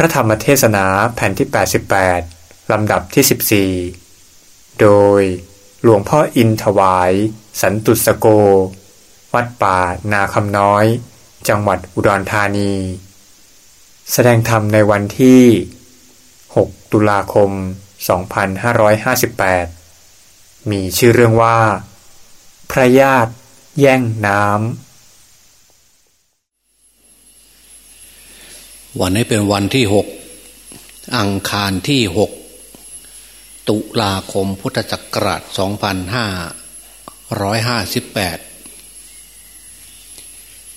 พระธรรมเทศนาแผ่นที่ 88 ลำดับที่ 14 โดยหลวงพ่ออินถวาย สันตุสโก วัดป่านาคำน้อย จังหวัดอุดรธานี แสดงธรรมในวันที่ 6 ตุลาคม 2558 มีชื่อเรื่องว่า พระญาติแย่งน้ำ วันนี้เป็นวันที่หกอังคารที่หกตุลาคมพุทธศักราชสองพันห้าร้อยห้าสิบแปด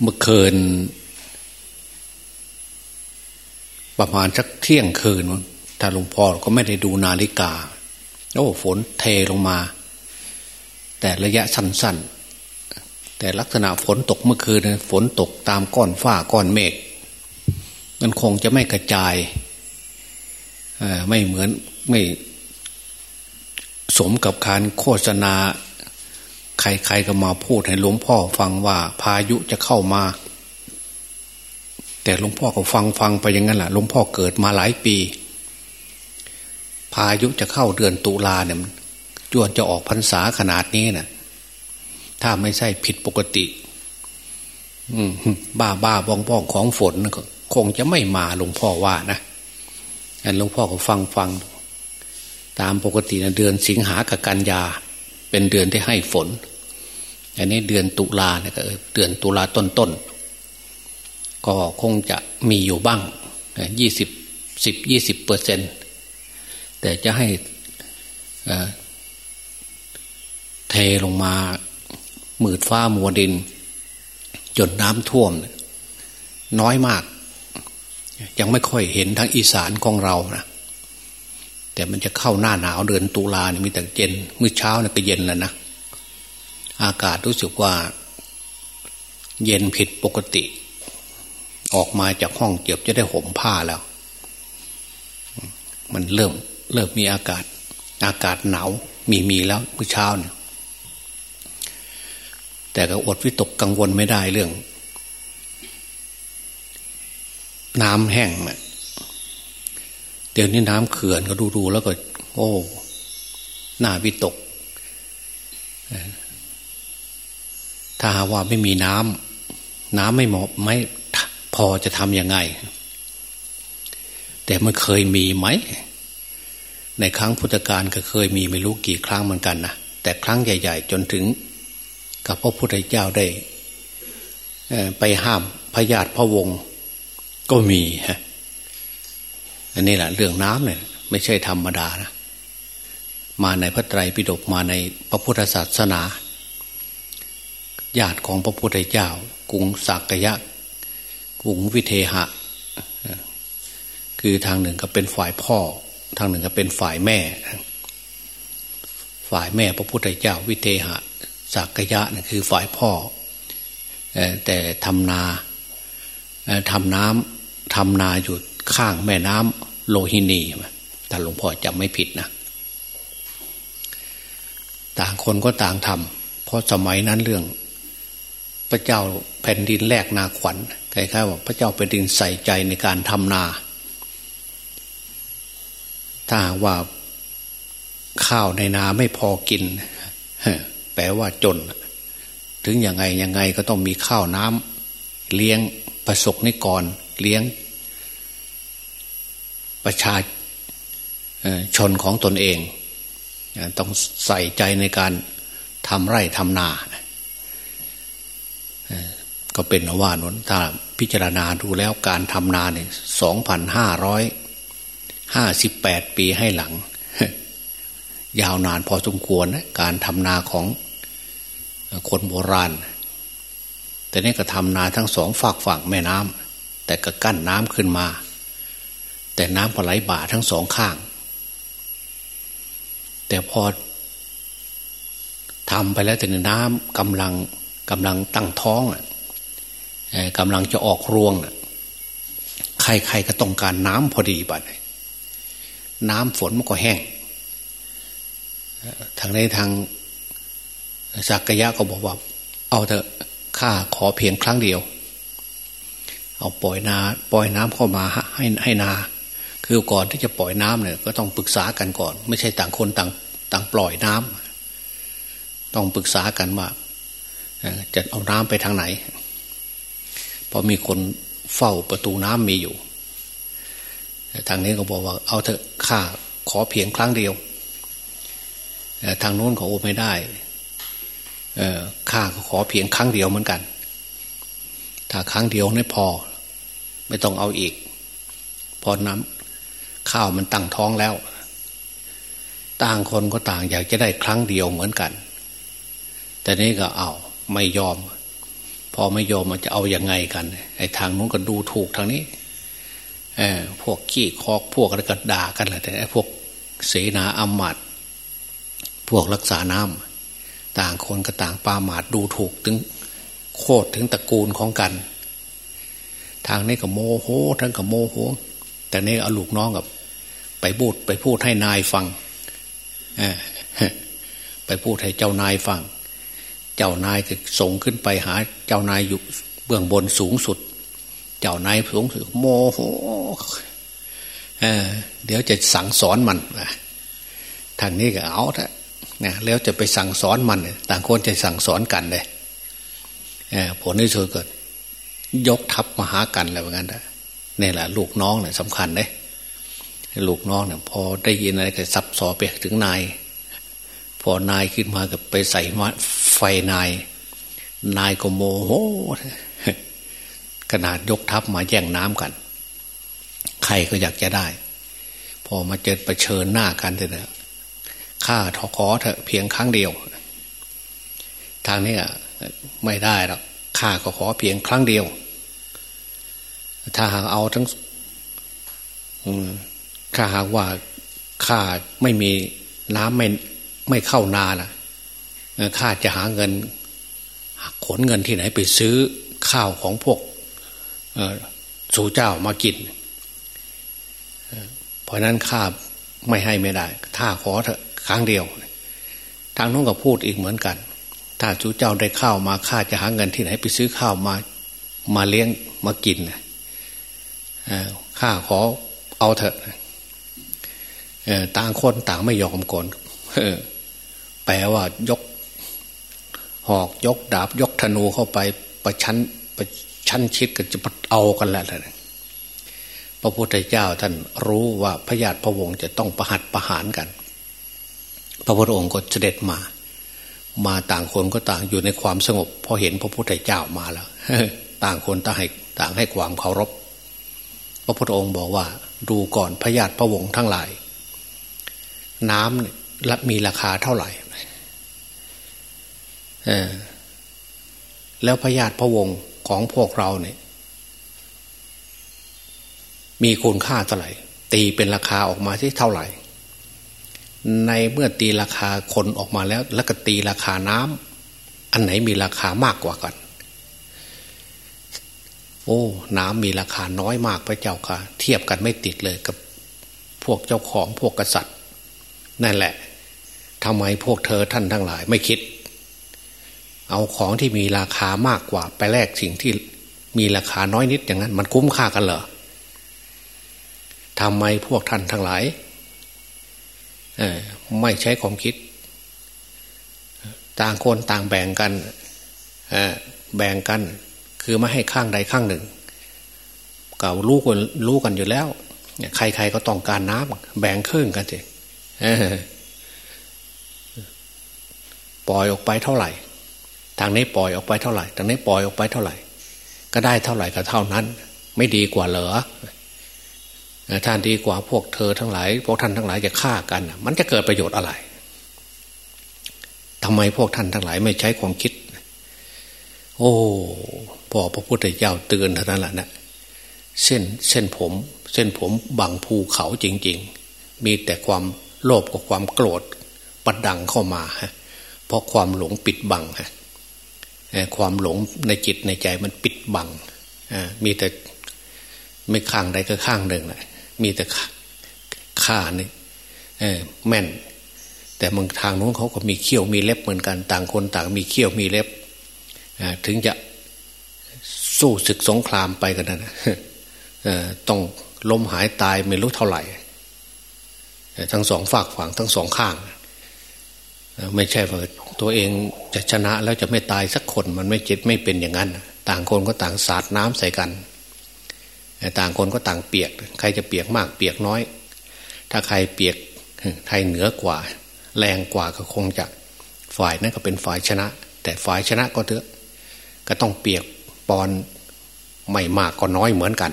เมื่อคืน ประมาณสักเที่ยงคืนถ้าหลวงพ่อก็ไม่ได้ดูนาฬิกา โอ้ฝนเทลงมา แต่ระยะสั้นๆ แต่ลักษณะฝนตกเมื่อคืน ฝนตกตามก้อนฝ้าก้อนเมฆ มันคงจะไม่กระจายไม่เหมือนไม่สมกับการโฆษณา ใครๆก็มาพูดให้หลวงพ่อฟังว่าพายุจะเข้ามา แต่หลวงพ่อก็ฟังฟังไปอย่างนั้นแหละหลวงพ่อเกิดมาหลายปี พายุจะเข้าเดือนตุลาเนี่ยจวนจะออกพรรษาขนาดนี้นะ่ะ ถ้าไม่ใช่ผิดปกติ อืบ้าบ้าบองบองของฝนก็ คงจะไม่มาหลวงพ่อว่านะอันหลวงพ่อก็ฟังฟัง ตามปกตินะเดือนสิงหากับกันยา เป็นเดือนที่ให้ฝน อันนี้เดือนตุลาเนี่ยก็เดือนตุลาต้นต้นก็คงจะมีอยู่บ้างยี่สิบสิบยี่สิบเปอร์เซ็นตแต่จะให้เทลงมาหมืดฟ้ามัวดิน จนน้ำท่วม น้อยมาก ยังไม่ค่อยเห็นทางอีสานของเรานะแต่มันจะเข้าหน้าหนาวเดือนตุลาเนี่ยมีแต่เย็นมื้อเช้าเนี่ยก็เย็นแล้วนะอากาศรู้สึกว่า เย็นผิดปกติ ออกมาจากห้องเก็บจะได้ห่มผ้าแล้ว มันเริ่มเริ่มมีอากาศ อากาศหนาวมีมีแล้วมื่อเช้าเนี่ยแต่ก็อดวิตกกังวลไม่ได้เรื่อง น้ำแห้งเนะเดี๋ยวนี้น้ำเขื่อนก็ดูดูแล้วก็ โอ้หน้าวิตก ถ้าหาว่าไม่มีน้ำน้ำไม่เหมาะไม่พอจะทำยังไง แต่มันเคยมีไหม ในครั้งพุทธกาลก็เคยมีไม่รู้กี่ครั้งเหมือนกันนะแต่ครั้งใหญ่ ๆ จนถึง กับพระพุทธเจ้าได้ไปห้ามพญาติพระวงศ์ ก็มีฮะอันนี้แหละเรื่องน้ำเนี่ยไม่ใช่ธรรมดานะมาในพระไตรปิฎกมาในพระพุทธศาสนาญาติของพระพุทธเจ้ากรุงสักยะกรุงวิเทหะ คือทางหนึ่งก็เป็นฝ่ายพ่อ ทางหนึ่งก็เป็นฝ่ายแม่ ฝ่ายแม่พระพุทธเจ้าวิเทหะสักยะนั่นคือฝ่ายพ่อ แต่ทำนาทำน้ำ ทำนาอยู่ข้างแม่น้ำโลหินีถ้าหลวงพ่อจำไม่ผิดนะ ต่างคนก็ต่างทำเพราะสมัยนั้นเรื่อง พระเจ้าแผ่นดินแรกนาขวัญคล้ายๆว่าพระเจ้าแผ่นดินใส่ใจในการทำนา ถ้าว่าข้าวในนาไม่พอกินแปลว่าจน ถึงยังไงยังไงก็ต้องมีข้าวน้ำเลี้ยงประสบนิกร เลี้ยง ประชาชนของตนเอง ต้องใส่ใจในการทำไร่ทำนา ก็เป็นว่านนถ้าพิจารณาดูแล้วการทำนาเนี่ยสองพันห้าร้อยห้าสิบแปดปีให้หลัง ยาวนานพอสมควรนะการทำนาของคนโบราณ แต่นี่ก็ทำนาทั้งสองฝากฝั่งแม่น้ำ แต่ก็กั้นน้ำขึ้นมา แต่น้ำก็ไหลบ่าทั้งสองข้าง แต่พอทำไปแล้วแต่น้ำกำลังกำลังตั้งท้องกำลังจะออกรวงใครๆก็ต้องการน้ำพอดีบัดน้ำฝนมันก็แห้งทางในทางสักยะก็บอกว่า เอาเถอะข้าขอเพียงครั้งเดียว เอาปล่อยนาปล่อยน้ำเข้ามาให้ให้นา คือก่อนที่จะปล่อยน้ำเนี่ย ก็ต้องปรึกษากันก่อน ไม่ใช่ต่างคนต่างต่างปล่อยน้ำต้องปรึกษากันว่าจะเอาน้ำไปทางไหนพอมีคนเฝ้าประตูน้ำมีอยู่ทางนี้ก็บอกว่า เอาเถอะข้าขอเพียงครั้งเดียวทางโน้นเขาโอไม่ได้ข้าขอเพียงครั้งเดียวเหมือนกัน ถ้าครั้งเดียวไม่พอ ไม่ต้องเอาอีก พอน้ำข้าวมันตั้งท้องแล้ว ต่างคนก็ต่างอยากจะได้ครั้งเดียวเหมือนกัน แต่นี้ก็เอาไม่ยอม พอไม่ยอมมันจะเอาอยัางไงกันไอ้ทางนู้นก็ดูถูกทางนี้เออพวกขี้คอกพวกอะไรก็ด่ากันแหละแต่พวกเสนาอำมาตพวกรักษาน้ำต่างคนก็ต่างปาหมาดดูถูกถึงโคตรถึงตระกูลของกัน ทางนี้ก็โมโหทั้งกับโมโห แต่นี่เอาลูกน้องกับ ไปพูดไปพูดให้นายฟังไปพูดให้เจ้านายฟัง เจ้านายก็ส่งขึ้นไปหา เจ้านายอยู่เบื้องบนสูงสุด เจ้านายสูงสุดโมโหเเดี๋ยวจะสั่งสอนมันทางนี้ก็เอาเถอะนะแล้วจะไปสั่งสอนมันต่างคนจะสั่งสอนกันเลยผลที่สุดเกิด ยกทัพมาหากันอะไรแบบนั้นนี่แหละ ลูกน้องเนี่ยสำคัญเลยลูกน้องเนี่ยพอได้ยินอะไรก็ซับซอไปถึงนาย พอนายขึ้นมากับไปใส่ไฟนาย นายก็โมโหขนาดยกทัพมาแย่งน้ำกัน ใครก็อยากจะได้ พอมาเจอประชิญหน้ากันเนี่ยข้าทอขอเถอะเพียงครั้งเดียว ทางนี้ไม่ได้หรอก ข้าก็ขอเพียงครั้งเดียว ถ้าหากเอาทั้งข้าหากว่าข้าไม่มีน้ำไม่ไม่เข้านาล่ะข้าจะหาเงินขนเงินที่ไหนไปซื้อข้าวของพวกสู่เจ้ามากิน เพราะนั้นข้าไม่ให้ไม่ได้ ถ้าขอเถอะครั้งเดียว ทางน้องก็พูดอีกเหมือนกัน ถ้าจูเจ้าได้ข้าวมาข้าจะหาเงินที่ไหนไปซื้อข้าวมามาเลี้ยงมากินข้าขอเอาเถอะต่างคนต่างไม่ยอมก่อนแปลว่ายก หอกยกดาบยกธนูเข้าไปประชันประชันชิดกันจะเอากันแหละพระพุทธเจ้าท่านรู้ว่าพระญาติพระวงศ์จะต้องประหัตประหารกัน พระพุทธองค์ก็เสด็จมา มาต่างคนก็ต่างอยู่ในความสงบพอเห็นพระพุทธเจ้ามาแล้วต่างคนต่างให้ต่างให้ความเคารพ พระพุทธองค์บอกว่า ดูก่อนพญาติพระวงศ์ทั้งหลาย น้ำมีราคาเท่าไหร่แล้วพญาติพระวงศ์ของพวกเราเนี่ย มีคุณค่าเท่าไหร่ ตีเป็นราคาออกมาที่เท่าไหร่ ในเมื่อตีราคาคนออกมาแล้ว แล้วก็ตีราคาน้ำอันไหนมีราคามากกว่ากัน โอ้ น้ำมีราคาน้อยมากพระเจ้าค่ะ เทียบกันไม่ติดเลยกับพวกเจ้าของพวกกษัตริย์ นั่นแหละทำไมพวกเธอท่านทั้งหลายไม่คิด เอาของที่มีราคามากกว่า ไปแลกสิ่งที่มีราคาน้อยนิดอย่างนั้น มันคุ้มค่ากันเหรอทำไมพวกท่านทั้งหลาย ไม่ใช้ความคิด ต่างคนต่างแบ่งกันแบ่งกันคือไม่ให้ข้างใดข้างหนึ่งก็รู้กันรู้กันอยู่แล้วใครๆก็ต้องการน้ำแบ่งครึ่งกันสิปล่อยออกไปเท่าไหร่ ทางนี้ปล่อยออกไปเท่าไหร่ ทางนี้ปล่อยออกไปเท่าไหร่ ก็ได้เท่าไหร่ก็เท่านั้น ไม่ดีกว่าเหรอ ท่านดีกว่าพวกเธอทั้งหลาย พวกท่านทั้งหลายจะฆ่ากัน มันจะเกิดประโยชน์อะไรทำไมพวกท่านทั้งหลายไม่ใช้ความคิด โอ้พอพระพุทธเจ้าเตือนเท่านั้นแหละนะเส้นเส้นผม เส้นผมบังภูเขาจริง ๆ มีแต่ความโลภกับความโกรธปัดดังเข้ามาฮะเพราะความหลงปิดบังฮะความหลงในจิตในใจมันปิดบังมีแต่ไม่ข้างใดก็ข้างหนึ่งแหละ มีแต่ข่านี่แม่น แต่บางทางโน้นเขาก็มีเขี้ยวมีเล็บเหมือนกันต่างคนต่างมีเขี้ยวมีเล็บถึงจะสู้ศึกสงครามไปกันนะต้องล้มหายตายไม่รู้เท่าไหร่ทั้งสองฝากฝังทั้งสองข้าง ไม่ใช่ว่าตัวเองจะชนะแล้วจะไม่ตายสักคนมันไม่จิตไม่เป็นอย่างนั้น ต่างคนก็ต่างสาดน้ำใส่กัน ต่างคนก็ต่างเปียก ใครจะเปียกมากเปียกน้อย ถ้าใครเปียกใครเหนือกว่า แรงกว่าก็คงจะฝ่ายนั้นก็เป็นฝ่ายชนะ แต่ฝ่ายชนะก็เถอะ ก็ต้องเปียกปอนไม่มากก็น้อยเหมือนกัน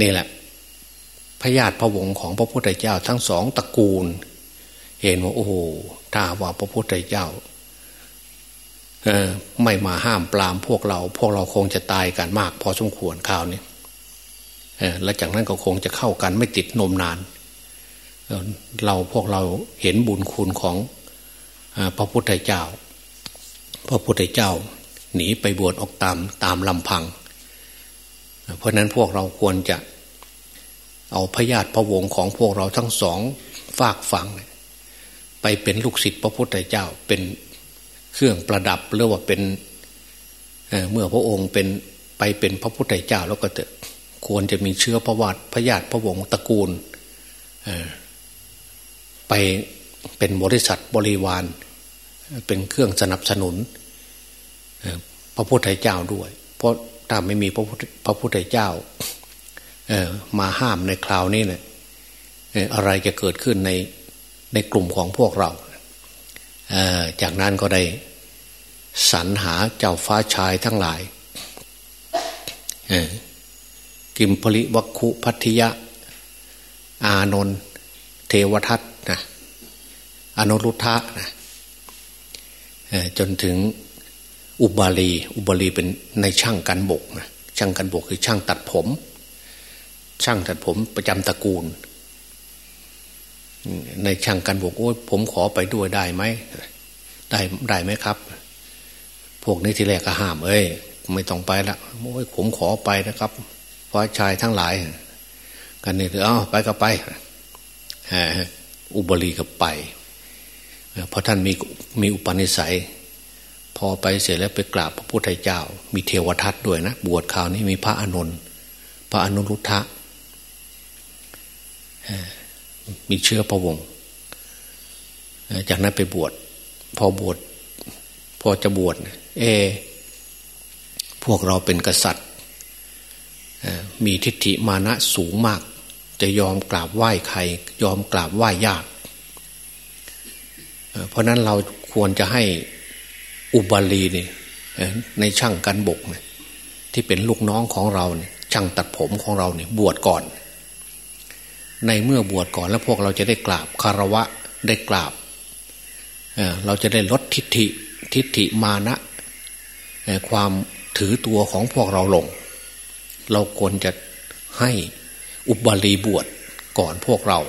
นี่แหละพญาติพระวงศ์ของพระพุทธเจ้าทั้งสองตระกูล เห็นว่าโอ้โหถ้าว่าพระพุทธเจ้าเออไม่มาห้ามปรามพวกเรา พวกเราคงจะตายกันมาก พอสมควรข่าวนี้ และจากนั้นก็คงจะเข้ากันไม่ติดนมนาน เราพวกเราเห็นบุญคุณของพระพุทธเจ้า พระพุทธเจ้าหนีไปบวชออกตามตามลำพัง เพราะนั้นพวกเราควรจะเอาพญาติพระวงศ์ของพวกเราทั้งสองฝากฝัง ไปเป็นลูกศิษย์พระพุทธเจ้าเป็นเครื่องประดับหรือว่าเป็นเเมื่อพระองค์เป็นไปเป็นพระพุทธเจ้าแล้วก็จะ ควรจะมีเชื้อพระวัติพญาติพระวงศ์ตระกูลไปเป็นบริษัทบริวาร เป็นเครื่องสนับสนุนพระพุทธเจ้าด้วย เพราะถ้าไม่มีพระพุทธเจ้ามาห้ามในคราวนี้เนี่ยอะไรจะเกิดขึ้นในในกลุ่มของพวกเรา จากนั้นก็ได้สรรหาเจ้าฟ้าชายทั้งหลาย กิมพลิวัคคุพัทยะ อานนท์เทวทัตนะอนุรุทธะนะจนถึงอุบาลี อุบาลีเป็นในช่างกันบกนะช่างกันบกคือช่างตัดผม ช่างตัดผมประจำตระกูล ในช่างกันบกโอ้ยผมขอไปด้วยได้ไหมได้ได้ไหมครับ พวกนี้ทีแรกก็ห้ามเอ้ยไม่ต้องไปละโอ้ยผมขอไปนะครับ เพราะชายทั้งหลาย กันนี่คืออ้าไปก็ไปอุบลีก็ไปเพราะท่านมีมีอุปนิสัย พอไปเสร็จแล้วไปกราบพระพุทธเจ้า มีเทวทัตด้วยนะ บวชข่าวนี้มีพระอนุนพระอนุรุทธะมีเชื้อพระวงศ์จากนั้นไปบวชพอบวชพอจะบวชเอ พวกเราเป็นกษัตริย์ มีทิฏฐิมานะสูงมาก จะยอมกราบไหว้ใคร ยอมกราบไหว้ยาก เพราะนั้นเราควรจะให้อุบาลีนี่ในช่างกันบกเนี่ยที่เป็นลูกน้องของเราเนี่ยช่างตัดผมของเราเนี่ยบวชก่อน ในเมื่อบวชก่อนแล้วพวกเราจะได้กราบคารวะได้กราบเราจะได้ลดทิฏฐิทิฏฐิมานะ ความถือตัวของพวกเราลง เราควรจะให้อุบาลีบวชก่อนพวกเรา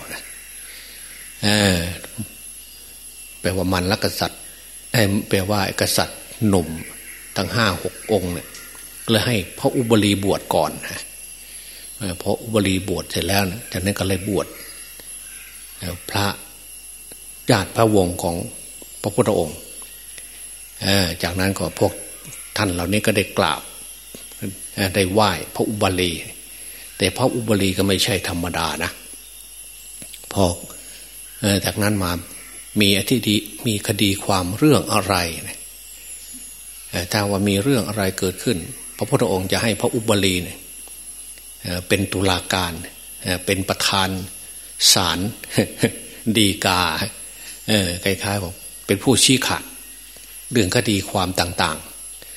แปลว่ามันละกษัตริย์แปลว่ากษัตริย์หนุ่มทั้งห้าหกองเนี่ยเลยให้พระอุบาลีบวชก่อนฮะพออุบลีบวชเสร็จแล้วจากนั้นก็เลยบวชพระญาติพระวงศ์ของพระพุทธองค์จากนั้นก็พวกท่านเหล่านี้ก็ได้กราบ ได้ไหว้พระอุบาลี แต่พระอุบาลีก็ไม่ใช่ธรรมดานะ พอจากนั้นมามีอธิดีมีคดีความเรื่องอะไรถ้าว่ามีเรื่องอะไรเกิดขึ้น พระพุทธองค์จะให้พระอุบาลีเนี่ยเป็นตุลาการเป็นประธานศาลดีกาคล้ายๆบอกเป็นผู้ชี้ขาดเรื่องคดีความต่าง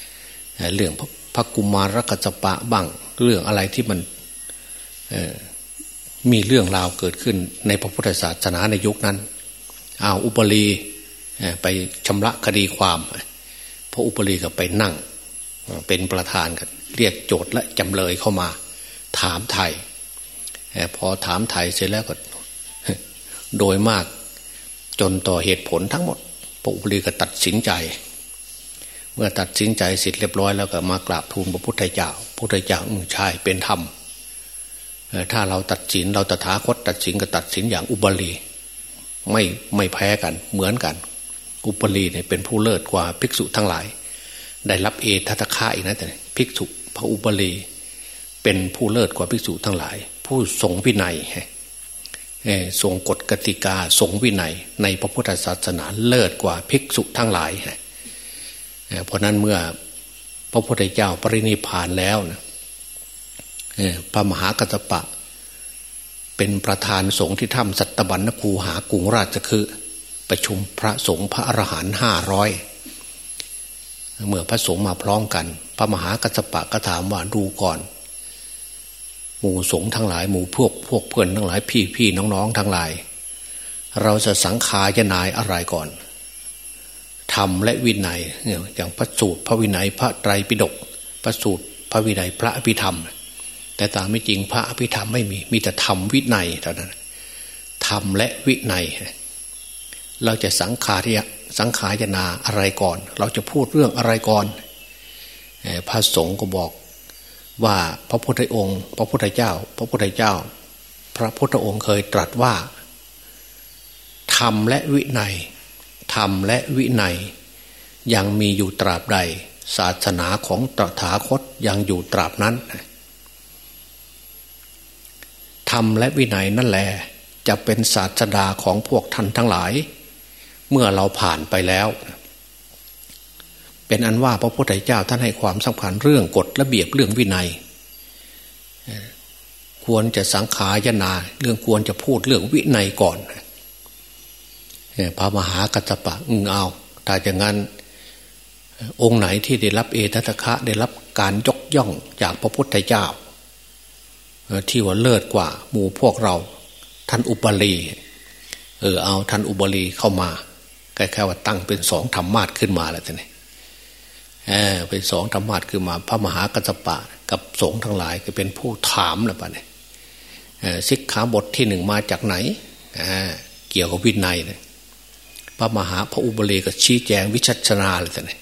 ๆ เรื่อง พระกุมารกัจปะบ้างเรื่องอะไรที่มันมีเรื่องราวเกิดขึ้นในพระพุทธศาสนาในยุคนั้นเอาอุปรีไปชำระคดีความพระอุปรีก็ไปนั่ง เป็นประธานกันเรียกโจทย์และจำเลยเข้ามา ถามไทยพอถามไทยเสร็จแล้วก็ โดยมากจนต่อเหตุผลทั้งหมด พระอุปรีก็ตัดสินใจ เมื่อตัดสินใจเสร็จเรียบร้อยแล้วก็มากราบทูลพระพุทธเจ้าพระพุทธเจ้าอืใช่เป็นธรรมถ้าเราตัดสินเราตถาคตตัดสินก็ตัดสินอย่างอุบลีไม่ไม่แพ้กันเหมือนกัน อุปลีเนี่ยเป็นผู้เลิศกว่าภิกษุทั้งหลาย ได้รับเอทัตคะอีกนะแต่ภิกษุพระอุปลีเป็นผู้เลิศกว่าภิกษุทั้งหลาย ผู้ทรงวินัยทรงกฎกติกาทรงวินัยในพระพุทธศาสนาเลิศกว่าภิกษุทั้งหลาย เพราะนั้นเมื่อพระพุทธเจ้าปรินิพานแล้วนะพระมหากัตปะ เป็นประธานสงฆ์ที่ถ้ำสัตบัญญคูหากรุงราชคือประชุมพระสงฆ์พระอรหันต์ห้าร้อยเมื่อพระสงฆ์มาพร้อมกัน พระมหากัสปะก็ถามว่าดูก่อน หมู่สงฆ์ทั้งหลายหมู่พวกพวกเพื่อนทั้งหลายพี่พี่น้องๆทั้งหลาย เราจะสังขารนายอะไรก่อน ธรรมและวินัยอย่างพระสูตรพระวินัยพระไตรปิฎกพระสูตรพระวินัยพระอภิธรรม แต่ตามไม่จริงพระอภิธรรมไม่มีมีแต่ธรรมวินัยเท่านั้นธรรมและวินัย เราจะสังขารยสังขารนาอะไรก่อน เราจะพูดเรื่องอะไรก่อนพระสงฆ์ก็บอกว่าพระพุทธองค์ พระพุทธเจ้า พระพุทธเจ้า พระพุทธองค์เคยตรัสว่าธรรมและวินัย ธรรมและวินัย ยังมีอยู่ตราบใด ศาสนาของตถาคตยังอยู่ตราบนั้นธรรมและวินัยนั่นแหละจะเป็นศาสดาของพวกท่านทั้งหลาย เมื่อเราผ่านไปแล้ว เป็นอันว่าพระพุทธเจ้าท่านให้ความสำคัญเรื่องกฎระเบียบเรื่องวินัย ควรจะสังขายนา เรื่องควรจะพูดเรื่องวินัยก่อน พระมหากัตปะอึงเอาถ้าอย่างนั้น องค์ไหนที่ได้รับเอตตะคะได้รับการยกย่องจากพระพุทธเจ้า ที่ว่าเลิศกว่าหมู่พวกเรา ท่านอุปลีเออเอาท่านอุบลีเข้ามาแค่ว่าตั้งเป็นสองธรรมาทขึ้นมาแล้วท่านนี่เป็นสองธรรมาทขึ้นมา พระมหากัสปะ กับสงฆ์ทั้งหลายก็เป็นผู้ถามแล้วปะเนี่ยสิกขาบทที่หนึ่งมาจากไหนเกี่ยวกับวินัยเนี่ย พระมหาพระอุบลีก็ชี้แจงวิชัชนาเลยท่านนี่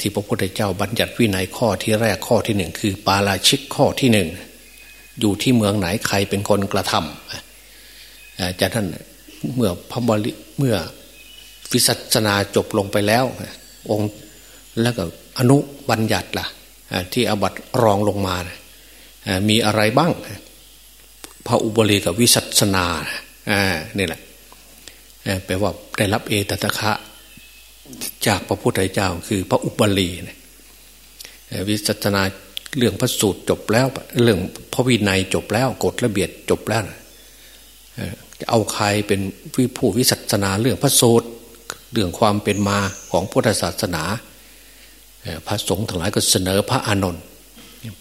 ที่พระพุทธเจ้าบัญญัติวินัยข้อที่แรกข้อที่หนึ่งคือ ปาราชิกข้อที่หนึ่งอยู่ที่เมืองไหนใครเป็นคนกระทำจากท่านเมื่อพระบริเมื่อวิสัชนาจบลงไปแล้ว องค์แล้วก็อนุบัญญัติล่ะที่อบัตรองลงมามีอะไรบ้าง พระอุบลีกับวิสัชนานี่แหละ แปลว่าได้รับเอตตะคะ จากพระพุทธเจ้าคือพระอุบาลีวิสัชนาเรื่องพระสูตรจบแล้ว เรื่องพระวินัยจบแล้วกฎระเบียบจบแล้วจะเอาใครเป็นผู้วิสัชนาเรื่องพระโสดเรื่องความเป็นมาของพุทธศาสนาพระสงฆ์ทั้งหลายก็เสนอพระอานนท์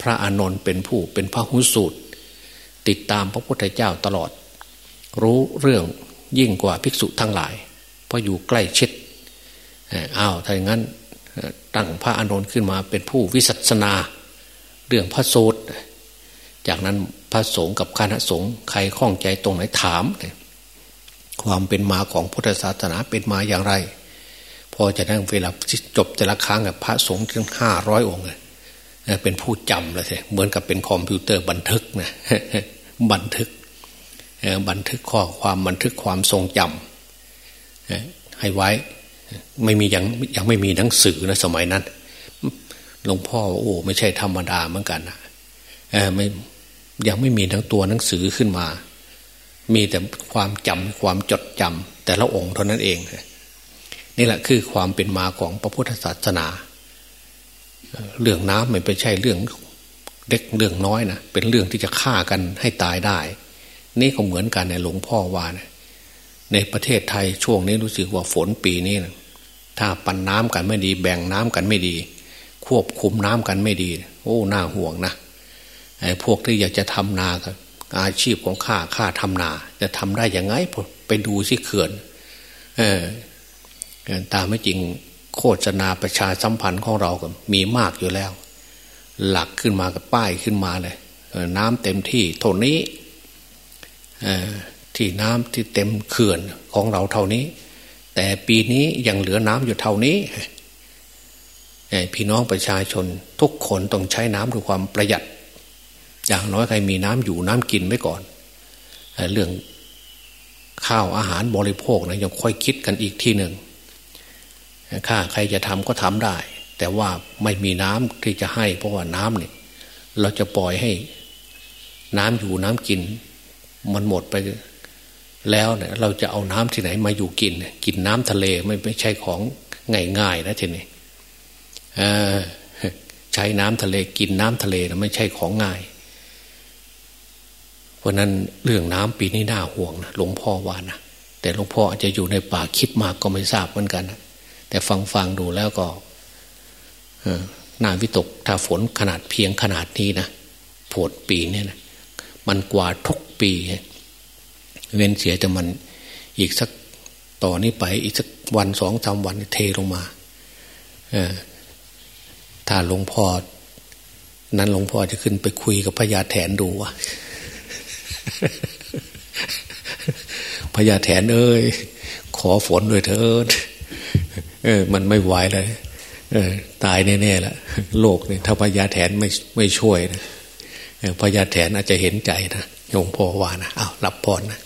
พระอานนท์เป็นผู้เป็นพระหุสูตร ติดตามพระพุทธเจ้าตลอด รู้เรื่อง ยิ่งกว่าภิกษุทั้งหลาย เพราะอยู่ใกล้ชิดอ้าวถ้าอย่างนั้นตั้งพระอานนท์ขึ้นมาเป็นผู้วิสัชนา เรื่องพระโสดจากนั้นพระสงฆ์กับคณะสงฆ์ใครข้องใจตรงไหนถาม ความเป็นมาของพุทธศาสนาเป็นมาอย่างไร พอจะนั่งเวลาจบแต่ละครั้งกับพระสงฆ์ถึงห้าร้อยองค์เป็นผู้จำเลยเหมือนกับเป็นคอมพิวเตอร์บันทึกนะบันทึก บันทึกข้อความบันทึกความทรงจำให้ไว้ไม่มียังยังไม่มีหนังสือนะสมัยนั้นหลวงพ่อโอ้ไม่ใช่ธรรมดาเหมือนกันนะไม่ยังไม่มีทั้งตัวหนังสือขึ้นมา มีแต่ความจำความจดจำแต่ละองค์เท่านั้นเองนี่แหละคือความเป็นมาของพระพุทธศาสนา เรื่องน้ำไม่เป็นใช่เรื่องเด็กเรื่องน้อยนะเป็นเรื่องที่จะฆ่ากันให้ตายได้ นี่ก็เหมือนกันในหลวงพ่อว่านะในประเทศไทยช่วงนี้รู้สึกว่าฝนปีนี้นะถ้าปันน้ำกันไม่ดี แบ่งน้ำกันไม่ดี ควบคุมน้ำกันไม่ดี โอ้น่าห่วงนะไอ้พวกที่อยากจะทำนาครับอาชีพของข้าข้าทำนา จะทำได้ยังไงไปดูสิเขื่อน เออตามไม่จริงโฆษณาประชาสัมพันธ์ของเราก็มีมากอยู่แล้ว หลักขึ้นมากับป้ายขึ้นมาเลยน้ำเต็มที่เท่านี้ ที่น้ำที่เต็มเขื่อนของเราเท่านี้ แต่ปีนี้ยังเหลือน้ำอยู่เท่านี้พี่น้องประชาชนทุกคนต้องใช้น้ำด้วยความประหยัด อย่างน้อยใครมีน้ำอยู่น้ำกินไว้ก่อน เรื่องข้าวอาหารบริโภคนะยังค่อยคิดกันอีกที่หนึ่งข้าใครจะทำก็ทำได้ แต่ว่าไม่มีน้ำที่จะให้ เพราะว่าน้ำเนี่ยเราจะปล่อยให้ น้ำอยู่น้ำกิน มันหมดไปแล้วเนี่ยเราจะเอาน้ำที่ไหนมาอยู่กิน กินน้ำทะเลไม่ไม่ใช่ของง่ายๆนะทีนี้ใช้น้ำทะเลกินน้ำทะเลนะไม่ใช่ของง่าย เพราะนั้นเรื่องน้ำปีนี้น่าห่วงนะหลวงพ่อว่านะแต่หลวงพ่ออาจจะอยู่ในป่าคิดมากก็ไม่ทราบเหมือนกันนะแต่ฟังฟังดูแล้วก็น่าวิตกถ้าฝนขนาดเพียงขนาดนี้นะโผดปีเนี่ยนะมันกว่าทุก ปี เว้นเสียแต่มันอีกสักต่อนนี้ไปอีกสักวันสองสามวันเทลงมาถ้าหลวงพ่อ นั้นหลวงพ่อจะขึ้นไปคุยกับพญาแถนดูวะพญาแถนเอ้ยขอฝนด้วยเถิดเออ มันไม่ไหวเลย เออ ตายแน่ๆละโลกเนี่ยถ้าพญาแถนไม่ไม่ช่วยนะพญาแถนอาจจะเห็นใจนะ หลวงพ่อว่านะอ้าวรับพรนะ